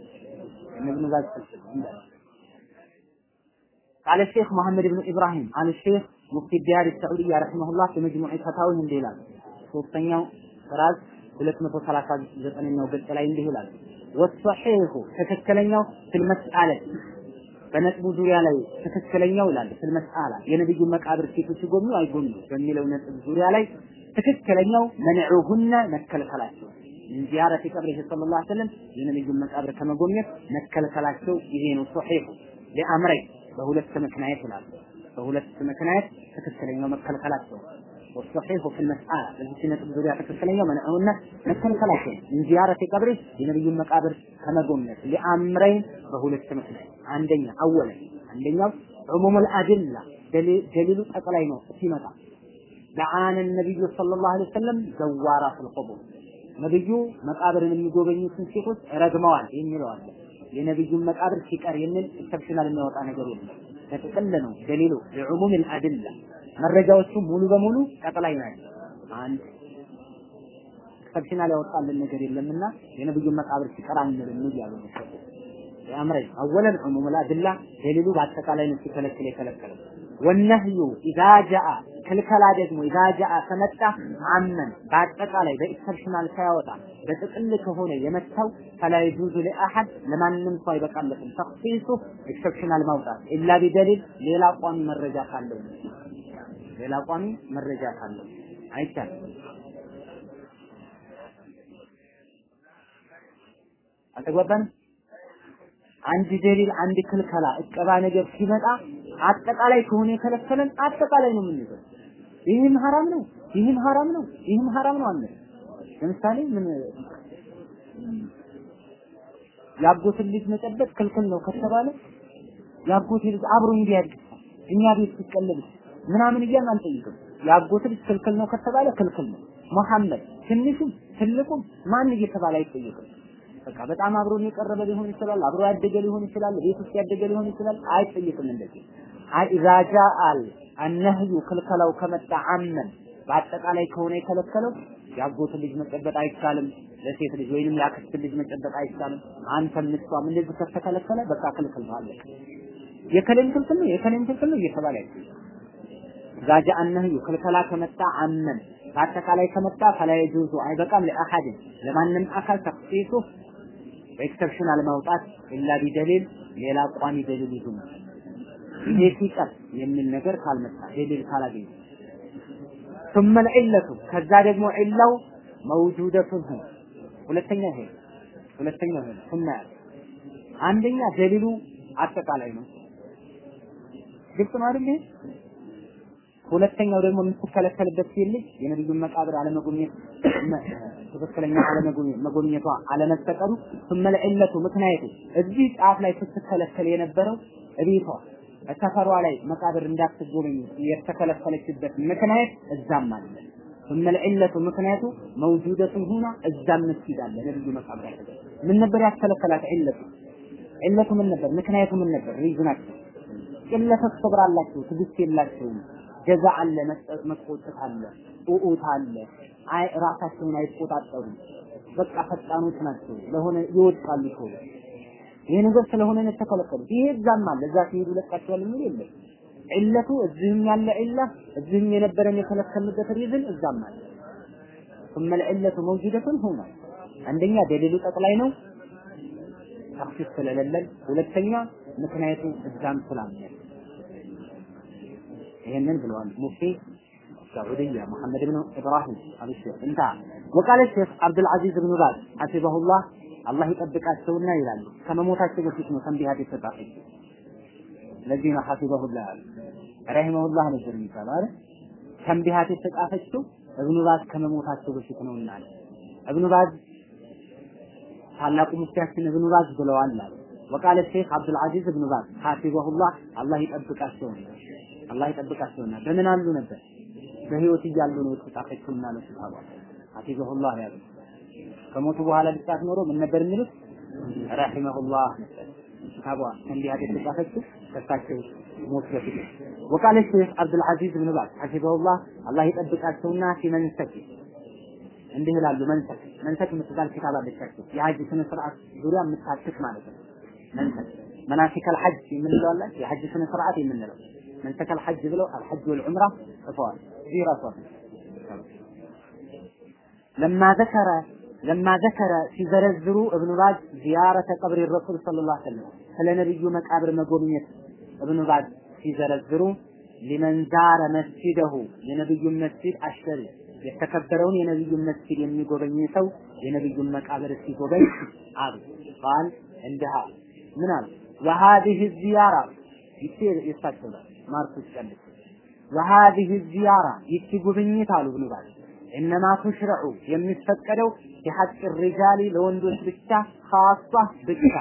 እነብኑ ባዝ ፍልፍል እንዳለ قال الشيخ محمد بن إبراهيم قال الشيخ مفتي الديار السعودية رحمه الله في مجموع فتاوي እንዲህ ይላል ሶስተኛው ራዝ 239ኛው ገጽ ላይ እንዲህ ይላል። ወሰሒሁ ትክክለኛው ፊል መስአለት በነጥቡ ዙሪያ ላይ ትክክለኛው ይላል ፊል መስአላ የነብዩን መቃብር ሴቶች ይጎብኙ አይጎብኙ በሚለው ነጥብ ዙሪያ ላይ ትክክለኛው መንዑሁነ መከልከላቸው ዚያረቲ ቀብሪህ ሰለላሁ ዐለይሂ ወሰለም መቃብር ከመጎብኘት መከልከላቸው ይሄ ነው። ሶሒሁ ለአምረይ በሁለት ምክንያት ይላል። በሁለት ምክንያት ትክክለኛው መከልከላቸው والصحيح في المسألة. በዚህ ነጥብ ዙሪያ ትክክለኛው መናሁና መከልከላቸው من زيارة قبره የነብዩን መቃብር ከመጎብኘት لأمرين በሁለት ምክንያት አንደኛ አወለ አንደኛው عموم الأدلة. دليل ጠቅላይ ነው ሲመጣ النبي صلى الله عليه وسلم زوارة القبور. ነብዩ መቃብርን የሚጎበኙትን ሴቶች ረግመዋል የሚለው አለ። የነብዩን መቃብር ሲቀር የሚል ኤክሰፕሽናል የሚያወጣ ነገር የለም። ተጠቅልሎ ነው ደሊሉ ለዑሙም አልአድላ መረጃዎቹ ሙሉ በሙሉ ጠቅላይ ናቸው። አንድ exceptional ያወጣልን ነገር የለምና የነብዩ መቃብር ሲቀር አንልም እያሉ لأمرين أولا عموم الأدلة ደሊሉ በአጠቃላይ ነው ሲከለክል የከለከለው። والنهي إذا جاء ክልከላ ደግሞ إذا جاء ከመጣ عاما በአጠቃላይ በ exceptional ሳያወጣ በጥቅል ከሆነ የመጣው فلا يجوز لأحد ለማንም ሰው አይበቃለትም። تخصيصه exceptional ማውጣት إلا بدليل ሌላ ቋሚ መረጃ ካለው ሌላ ቋሚ መረጃ ካለው አይቻልም። አልተግባባንም? አንድ دليل አንድ ክልከላ እቀባ ነገር ሲመጣ አጠቃላይ ከሆነ የከለከለን አጠቃላይ ነው የምንይዘው። ይህም ሐራም ነው፣ ይህም ሐራም ነው፣ ይህም ሐራም ነው አንል። ለምሳሌ ምን የአጎትን ልጅ መጨበጥ ክልክል ነው ከተባለ የአጎቴ ልጅ አብሮ እንዲያድግ እኛ ቤት ሲቀለብ ምናምን እያልን አንጠይቅም። የአጎት ልጅ ክልክል ነው ከተባለ ክልክል ነው። መሐመድ ትንሹም ትልቁም ማን እየተባለ አይጠየቅም። በቃ በጣም አብሮን የቀረበ ሊሆን ይችላል፣ አብሮ ያደገ ሊሆን ይችላል፣ ቤት ውስጥ ያደገ ሊሆን ይችላል። አይጠየቅም እንደዚህ ኢዛ ጃአል አነህዩ ክልከላው ከመጣ አመን በአጠቃላይ ከሆነ የከለከለው የአጎት ልጅ መጨበጥ አይቻልም፣ ለሴት ልጅ ወይንም የአክስት ልጅ መጨበጥ አይቻልም። አንተም እሷም እንደዚህ ከተከለከለ በቃ ክልክል ነው አለ። የከሌም ክልክል ነው የከሌም ክልክል ነው እየተባለ አይደለም። ዛጃ አነህዩ ክልከላ ከመጣ አመን በአጠቃላይ ከመጣ ፈላ የጁዙ አይበቃም ለአሐድን ለማንም አካል ተክሲሱ በኤክሰፕሽናል ማውጣት ኢላ ቢደሊል ሌላ ቋሚ ደሊል ይዙ ይሄ ሲቀር የሚል ነገር ካልመጣ ደሊል ካላገኘ ثم العلة ከዛ ደግሞ ዒላው መውጁደቱን ሆነ ሁለተኛ ይሄ ሁለተኛ ይሄ ثم ያለ አንደኛ ደሊሉ አጠቃላይ ነው ግልጽ ነው አይደል ሁለተኛው ደግሞ የምትከለከልበት ሲል የነብዩን መቃብር አለመጎብኘት ትክክለኛ አለመጎብኘቷ አለመፈቀዱ ثم العلة ምክንያቱ እዚህ ጫፍ ላይ ስትከለከል የነበረው እቤቷ ሰፈሯ ላይ መቃብር እንዳትጎበኝ የተከለከለችበት ምክንያት እዛም አለ ثم العلة ምክንያቱ መውጁደቱ ሁና እዛም መስጊድ አለ ነብዩ መቃብር አለ ምን ነበር ያስከለከላት ዒለቱ ዒለቱ ምን ነበር ምክንያቱ ምን ነበር ሪዝናቸው ቂለተ ሰብር አላቸው ትዕግስት የላቸውም ገዛ አለ መቆጠት አለ ኡኡት አለ አይ ራሳቸውን አይቆጣጠሩም በቃ ፈጣኖች ናቸው ለሆነ ይወድቃሉ ቶሎ ይሄ ነገር ስለሆነ ነው የተከለከሉት ይሄ እዛም አለ እዛ ሲሄዱ ለቃቸዋል የሚል የለም ዒለቱ እዚህም ያለ ዒላ እዚህም የነበረን የከለከልንበት ሪዝን እዛም አለ ثم العلة موجودة هنا አንደኛ ደሊሉ ጠቅላይ ነው ተክሲስ ስለሌለን ሁለተኛ ምክንያቱ እዛም ስላለ ይሄንን ብለዋል ሙፍቲ سعودية محمد بن إبراهيم أبو الشيخ انتهى وقال الشيخ عبد العزيز بن باز حفظه الله الله ይጠብቃቸውና ይላሉ ከመሞታቸው በፊት ነው ተንቢሃት የተጻፈች ለዚህ ነው ሐፊዘሁላህ ረሂመሁላህ ነበር የሚባለው አይደል ተንቢሃት የተጻፈችው እብኑ ባዝ ከመሞታቸው በፊት ነውና እብኑ ባዝ ታላቁ ሙፍቲያችን እብኑ ባዝ ብለዋል አለ ወቃለ ሼክ አብዱል አዚዝ እብኑ ባዝ ሐፊዘሁላህ አላህ ይጠብቃቸውና አላህ ይጠብቃቸውና በምን አሉ ነበር? በህይወት እያሉ ነው የተጻፈችውና ነው سبحان حفظه الله ያሉ ከሞቱ በኋላ ቢጻፍ ኖሮ ምን ነበር የሚሉት? رحمه الله ነበር። እንዲህ አይነት የተጻፈችው ከሳቸው ሞት በፊት ሼክ አብዱል አዚዝ ብን ባዝ حفظه الله አላህ ይጠብቃቸውና في منسكه እንዲህ ይላሉ። منسك منسك የምትባል ኪታብ አለቻቸው። የሐጅ ስነ ስርዓት ዙሪያ የምታትት ማለት ነው። منسك مناسك الحج የምንለው አለ። የሐጅ ስነ ስርዓት የምንለው منسك الحج ብለው الحج والعمرة ጽፈዋል እዚህ ራሷ لما ذكر لما ذكر ሲዘረዝሩ እብኑ ባዝ زيارة قبر الرسول صلى الله عليه وسلم ስለ ነብዩ መቃብር መጎብኘት እብኑ ባዝ ሲዘረዝሩ لمن زار مسجده የነብዩን መስጂድ الشريف የተከበረውን የነብዩን መስጂድ የሚጎበኝ ሰው የነብዩን መቃብር ሲጎበኝ አሉ ቃል እንዲህ አሉ ምን አሉ وهذه الزيارة ይቺ የሳቸው ቀልድ وهذه الزيارة ይቺ ጉብኝት አሉ እብኑ ባዝ إنما تشرع የሚፈቀደው في حق الرجال ለወንዶች ብቻ خاصة ብቻ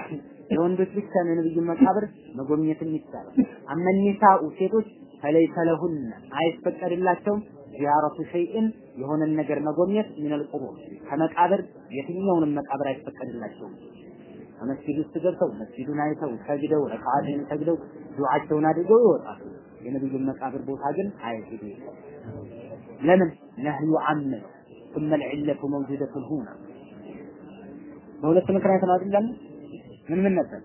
ለወንዶች ብቻ የነብዩ መቃብር መጎብኘትም ይቻላል። أما النساء ሴቶች فليس لهن አይፈቀድላቸውም زيارة شيء የሆነን ነገር መጎብኘት من القبور ከመቃብር የትኛውንም መቃብር አይፈቀድላቸውም። መስጊድ ውስጥ ገብተው መስጊዱን አይተው ሰግደው ረካዓትን ሰግደው ዱዓቸውን አድርገው ይወጣሉ። የነብዩን መቃብር ቦታ ግን አይሄዱ። ለምን ነህዩ አመ ثم العلة موجودة هنا በሁለት ምክንያት ነው አይደለም ምን ምን ነበር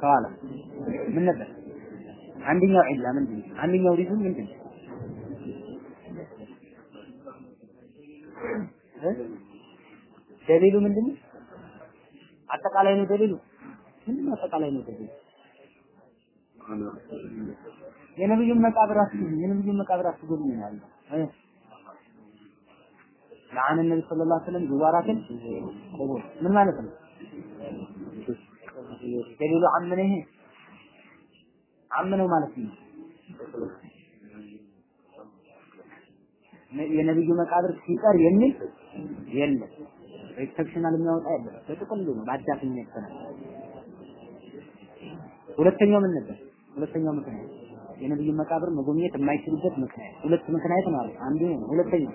ቃላ ምን ነበር አንደኛው ዒላ ምንድን ነው አንደኛው ሪዝን ምንድን ነው ደሊሉ ምንድን ነው አጠቃላይ ነው ደሊሉ ምንድን አጠቃላይ ነው ደሊሉ የነብዩን መቃብር አስጎብኝ የነብዩን መቃብር አስጎብኝ ይላል ለዓነ ነቢ ሰለላሁ ዐለይሂ ወሰለም ዙዋራትን ቁቡር ምን ማለት ነው? ደሊሉ አምነ ይሄ አምነው ማለት ነው። የነብዩ መቃብር ሲቀር የሚል የለም። exceptional የሚያወጣ የለም። በጥቅሉ ነው በአዳፍኛ ይተናል። ሁለተኛው ምን ነበር? ሁለተኛው ምክንያት የነብዩ መቃብር መጎብኘት የማይችሉበት ምክንያት ሁለት ምክንያት ነው አንዱ ነው። ሁለተኛው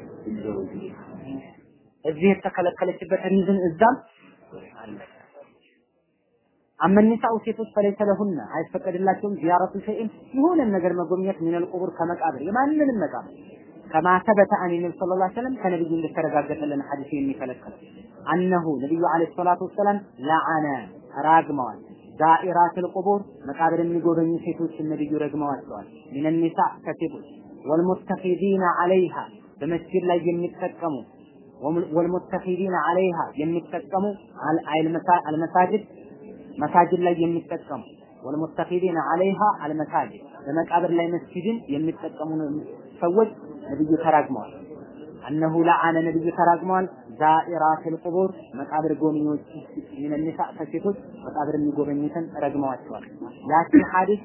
እዚህ የተከለከለችበት reason እዛም أما النساء ሴቶች فليس لهن አይፈቀድላቸውም زيارة شيء የሆነ ነገር መጎብኘት ሚነል ቁቡር ከመቃብር የማንንም መቃብር። ከማ አን ነቢ ሰለላሁ ዐለይሂ ወሰለም ከነብዩ እንደተረጋገጠልን ሐዲስ የሚከለከል አነሁ ነብዩ ዐለይሂ ሰላቱ ወሰላም ለዓነ ራግመዋል ዳኢራትል ቁቡር መቃብር የሚጎበኙ ሴቶችን ነብዩ ረግመዋቸዋል ሚነ ኒሳ ከሴቶች ወልሙተኺዚነ ዐለይሃ በመስጊድ ላይ የሚጠቀሙ ወልሙተኺዚነ ዐለይሃ የሚጠቀሙ አልመሳጅድ መሳጅድ ላይ የሚጠቀሙ ወልሙተኺዲነ ዐለይሃ አልመሳጅድ በመቃብር ላይ መስጂድን የሚጠቀሙ ሰዎች ነብዩ ተራግመዋል። አነሁ ለዓነ ነብዩ ተራግመዋል። ዛኢራተል ቁቡር መቃብር ጎብኚዎች ሚነ ኒሳ ከሴቶች መቃብር የሚጎበኙትን ረግመዋቸዋል። ያቺ ሐዲስ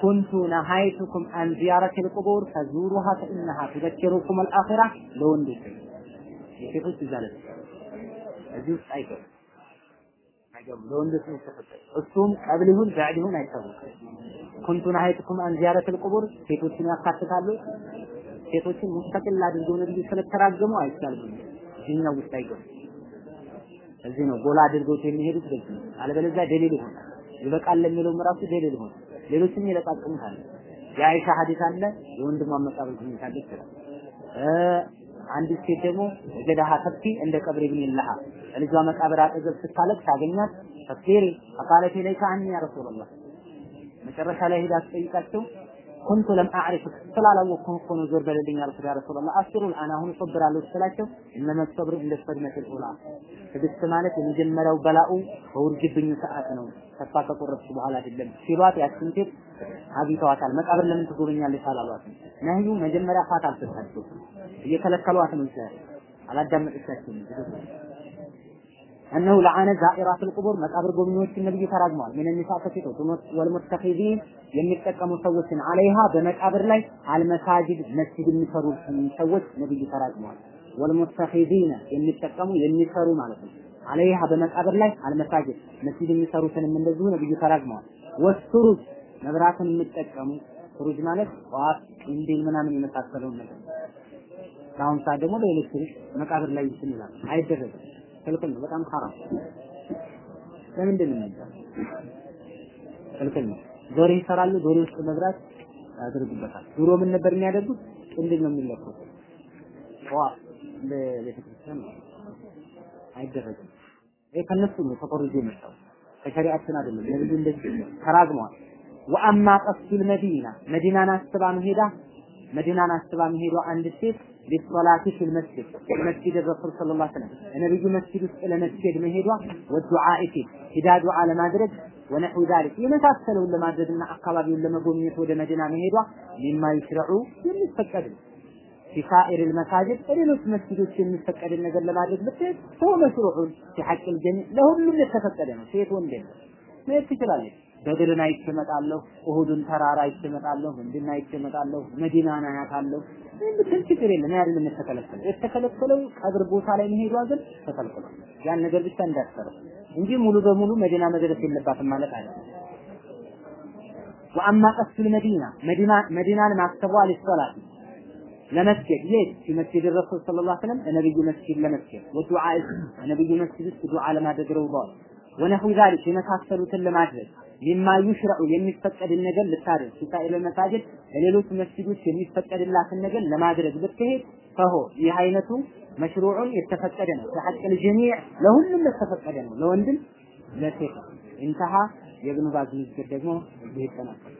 ኩንቱ ነሃይቱኩም አን ዚያረቲል ቁቡር ፈዙሩሃ ፈኢነሃ ቱዘኪሩኩም አልአኺራ ለወንዶች። የሴቶች ይዛለት እዚህ ውስጥ አይገቡም። አይገቡም። ለወንዶች ነው የተፈጠረ እሱም قبل ይሁን بعد ይሁን አይታወቅም كنت نهيتكم عن زيارة القبور ሴቶችን ያካትታሉ ሴቶችን مستقل አድርገው ነብዩ ስለተራገሙ አይቻልም። እዚህኛው ውስጥ አይገቡም። እዚህ ነው ጎላ አድርገውት የሚሄዱት በዚህ ነው። አለበለዚያ دليل ይሆናል። ይበቃል ለሚለው ራሱ دليل ይሆናል። ሌሎችም ይለቃቅሙታል። የአይሻ ሐዲስ አለ የወንድሟን መቃብር ሁኔታ ይችላል አንዲት ሴት ደግሞ ገዳሃ ተብኪ እንደ ቀብር ብን ይልሃ ልጇ መቃብር አጠገብ ስታለቅስ ታገኛት ተፍሲሪ አቃለት ኢለይከ አኒ ያ ረሱላህ መጨረሻ ላይ ሄዳ ትጠይቃቸው ኩንቱ ለም አዕሪፍ ስላላወቅኩህ እኮ ነው ዞር በልልኝ አልኩት ያ ረሱላህ አስሩን አና አሁን እሶብራለሁ ስላቸው እነመ እንደ ሰድመትል ኡላ ትዕግስት ማለት የመጀመሪያው በላኡ በውርጅብኙ ሰዓት ነው ተስፋ ከቆረጥኩ በኋላ አይደለም ሲሏት ያችን ሴት አግኝተዋታል መቃብር ለምን ትጎበኛለች አላሏት ነህዩ መጀመሪያ ፋት አልሰጣቸው እየከለከሏት ነው ይችላል አላዳመጠቻቸውም እነሁ ለዓነ ዛኢራት ልቁቡር መቃብር ጎብኚዎችን ነብዩ ተራግመዋል። ምን ኒሳ ከሴቶች ወልሙተኺዚን የሚጠቀሙ ሰዎችን አለይሃ በመቃብር ላይ አልመሳጅድ መስጂድ የሚሰሩ ሰዎች ነብዩ ተራግመዋል። ወልሙተኺዚነ የሚጠቀሙ የሚሰሩ ማለት ነው። አለይሃ በመቃብር ላይ አልመሳጅድ መስጂድ የሚሰሩትንም እንደዚሁ ነብዩ ተራግመዋል። ወሱሩጅ መብራትን የሚጠቀሙ ሱሩጅ ማለት ጧፍ፣ ቅንዲል ምናምን የመሳሰለውን ነገር በአሁኑ ሰዓት ደግሞ በኤሌክትሪክ መቃብር ላይ ይስን ይላል አይደረግም። ክልክል ነው። በጣም ሐራም ለምንድን ነው? ክልክል ነው። ዶሬ ይሰራሉ። ዶሬ ውስጥ መብራት ያደርጉበታል። ድሮ ምን ነበር የሚያደርጉት? ቅንድል ነው የሚለኩት። ዋ ለቤተክርስቲያን አይደረግም። ይሄ ከነሱ ነው ተቆርጆ የመጣው ከሸሪዓችን አይደለም። ነብዩ እንደዚህ ተራግመዋል። ወአማ ቀስዱል መዲና መዲናን አስባ መሄዳ መዲናን አስባ መሄዷ አንድ ሴት ሊሶላቲ ፊል መስጂድ መስጂድ ረሱል ሰለላሁ ዐለይሂ ወሰለም ነብዩ መስጂድ ውስጥ ለመስጊድ መሄዷ ወዱዓኢ ፊ ሂዳ ዱዓ ለማድረግ ወነሑ ዛሊክ የመሳሰለውን ለማድረግና አካባቢውን ለመጎብኘት ወደ መዲና መሄዷ ሚማ ይሽረዑ የሚፈቀድ ነው። ፊሳኢር المساجد ሌሎች መስጊዶች የሚፈቀድን ነገር ለማድረግ ብትሄድ ሰው መሽሩዑን ፊ ሐቅል ጀሚዕ ለሁሉም የተፈቀደ ነው። ሴት ወንድ የለም። መሄድ ትችላለች። በድርን አይቼ እመጣለሁ፣ ኡሁድን ተራራ አይቼ እመጣለሁ፣ ምንድን አይቼ እመጣለሁ፣ መዲናን አያታለሁ። ምንም ችግር የለም። አይደለም የተከለከለው። የተከለከለው ቀብር ቦታ ላይ መሄዷ ግን ተከልክሏል። ያን ነገር ብቻ እንዳትሰረው እንጂ ሙሉ በሙሉ መዲና መድረስ የለባትም ማለት አይደለም። ወአማ ቀስቱል መዲና መዲና መዲናን ማክተቧ ሊሶላት ለመስጊድ የት في مسجد الرسول صلى الله عليه وسلم ነብዩ መስጊድ ለመስጊድ والدعاء ነብዩ መስጊድ ውስጥ ዱዓ ለማድረግ الروضة ونحو ذلك የመሳሰሉትን ለማድረግ مما يشرع የሚፈቀድን ነገር ልታደርግ في سائر المساجد ለሌሎች መስጊዶች የሚፈቀድላትን ነገር ለማድረግ ብትሄድ فهو ይህ አይነቱ مشروع የተፈቀደ ነው። في حق الجميع ለሁሉም የተፈቀደ ነው፣ ለወንድም ለሴት። انتهى የኢብኑ ባዝ ደግሞ ይጠናቀቃል።